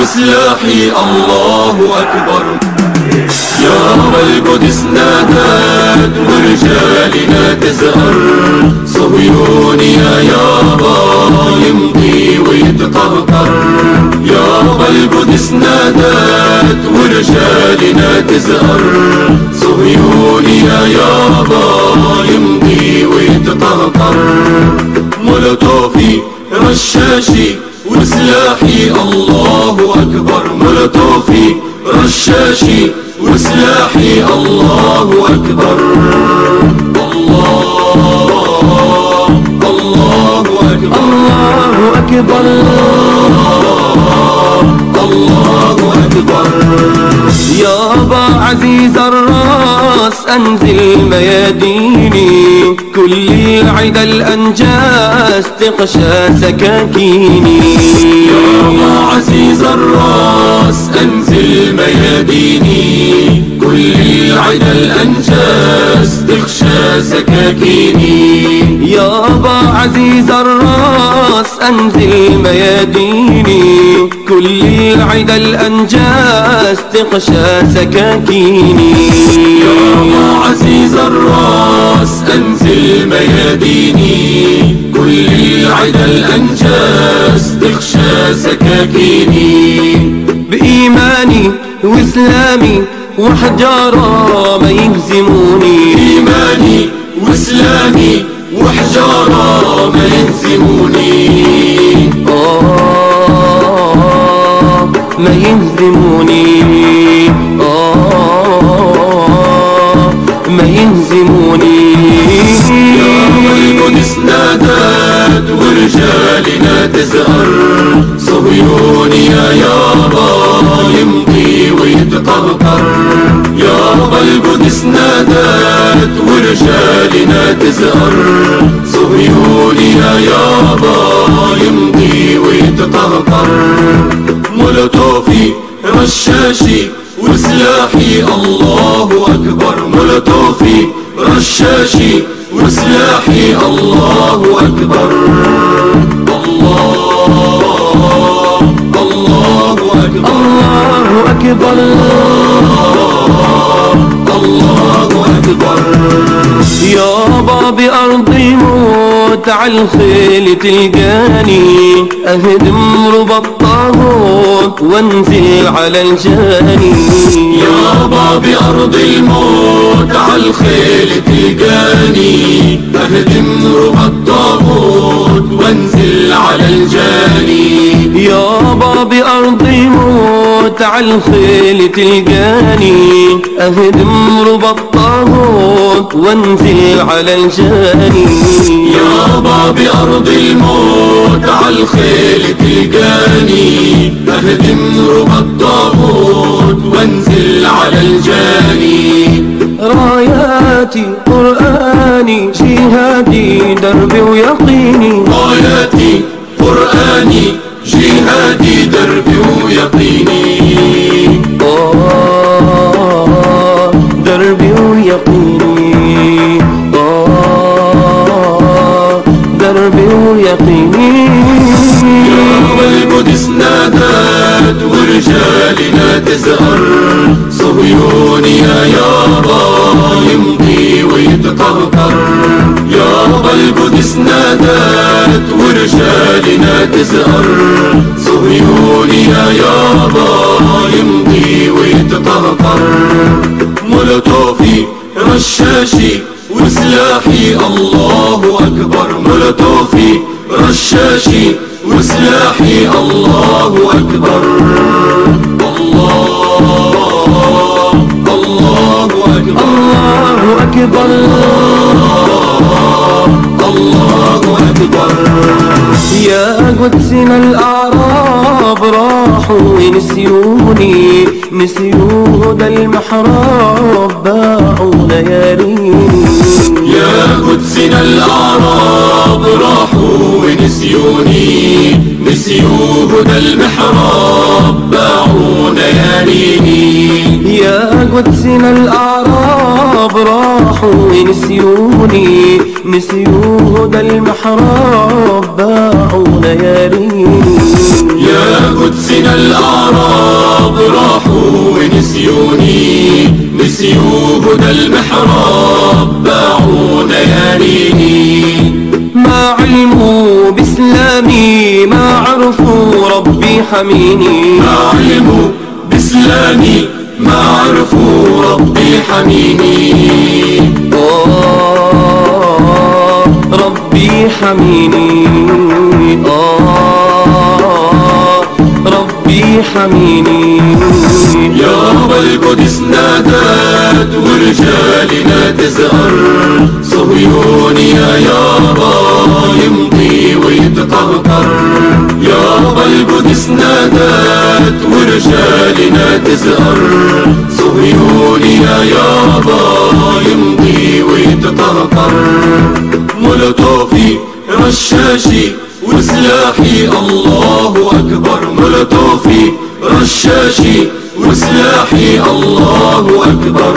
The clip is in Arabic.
وسلاحي الله أكبر. يا القدس نادت ورجالنا تزهر. صهيوني يا يابا يمضي ويتطهر يابا القدس نادت ورجالنا تزهر. صهيوني يا يابا يمضي ويتطهر مولوتوفي رشاشي وسلاحي الله. رشاشي وسلاحي الله أكبر. الله أكبر. الله أكبر. الله أكبر عزيز الراس أنزل مياديني كل العدا الأنجاس تغشى سكاكيني. مياديني كل العدا الأنجاس تخشى سكاكيني. يابا عزيز الرأس أنزل مياديني. كل العدا الأنجاس تغشى سكاكيني. يا عزيز الرأس أنزل مياديني. كل العدا الأنجاس تخشى سكاكيني. بإيماني وإسلامي وحجارة ما يهزموني. إيماني وإسلامي وحجارة ما يهزموني. آه ما يهزموني. آه ما يهزموني. يا القدس نادت ورجالنا تزهر. صهيوني يا يابا يمضي ويتطهر يابا القدس نادت ورجالنا تزهر. صهيوني يا يابا يمضي ويتطهر. مولوتوفي رشاشي وسلاحي الله أكبر. مولوتوفي رشاشي وسلاحي الله أكبر. أكبر. الله أكبر يابا بأرض الموت عالخيل تلقاني. أهدم ربى الطاغوت وانزل على الجاني. يابا بأرض الموت عالخيل تلقاني. أهدم ربى الطاغوت وانزل على الجاني. يابا بأرض موت عالخيل تلقاني. أهدم ربى الطاغوت وانزل على الجاني. يابا بأرض الموت عالخيل تلقاني. أهدم ربى الطاغوت وانزل على الجاني. راياتي قرآني جهادي دربي ويقيني. راياتي قرآني جهادي دربي ويقيني. آه دربي ويقيني. آه دربي ويقيني. يا القدس نادت ورجالنا تزهر. صهيوني يا يابا يمضي ويتطهر يابا القدس نادت ورجالنا تزهر صهيوني يا يابا يمضي ويتطهر مولوتوفي رشاشي وسلاحي الله أكبر. مولوتوفي رشاشي وسلاحي الله أكبر. الله الله أكبر. الله أكبر. أكبر. يا قدسنا الأعراب راحوا نسيوني نسيوا ذا المحراب باعوا لياليني يا قدسنا الأعراب راحوا ونسيوني نسيوا هدى المحراب باعوا لياليني يا قدسنا الأعراب راحوا ونسيوني نسيوا هدى المحراب باعوا لياليني يا قدسنا الأعراب راحوا ونسيوني نسيوا هدى المحراب باعوا لياليني ما علموا بإسلامي ما عرفوا ربي حميني. ما علموا بإسلامي ما عرفوا ربي حميني. حميني. آه ربي حميني. يا رب القدس نادت ورجالنا تزهر صهيوني يا يابا يمضي ويتطهر يا رب القدس نادت ورجالنا تزهر صهيوني يا يابا يمضي ويتطهر مولوتوفي رشاشي وسلاحي الله أكبر مولوتوفي رشاشي وسلاحي الله أكبر.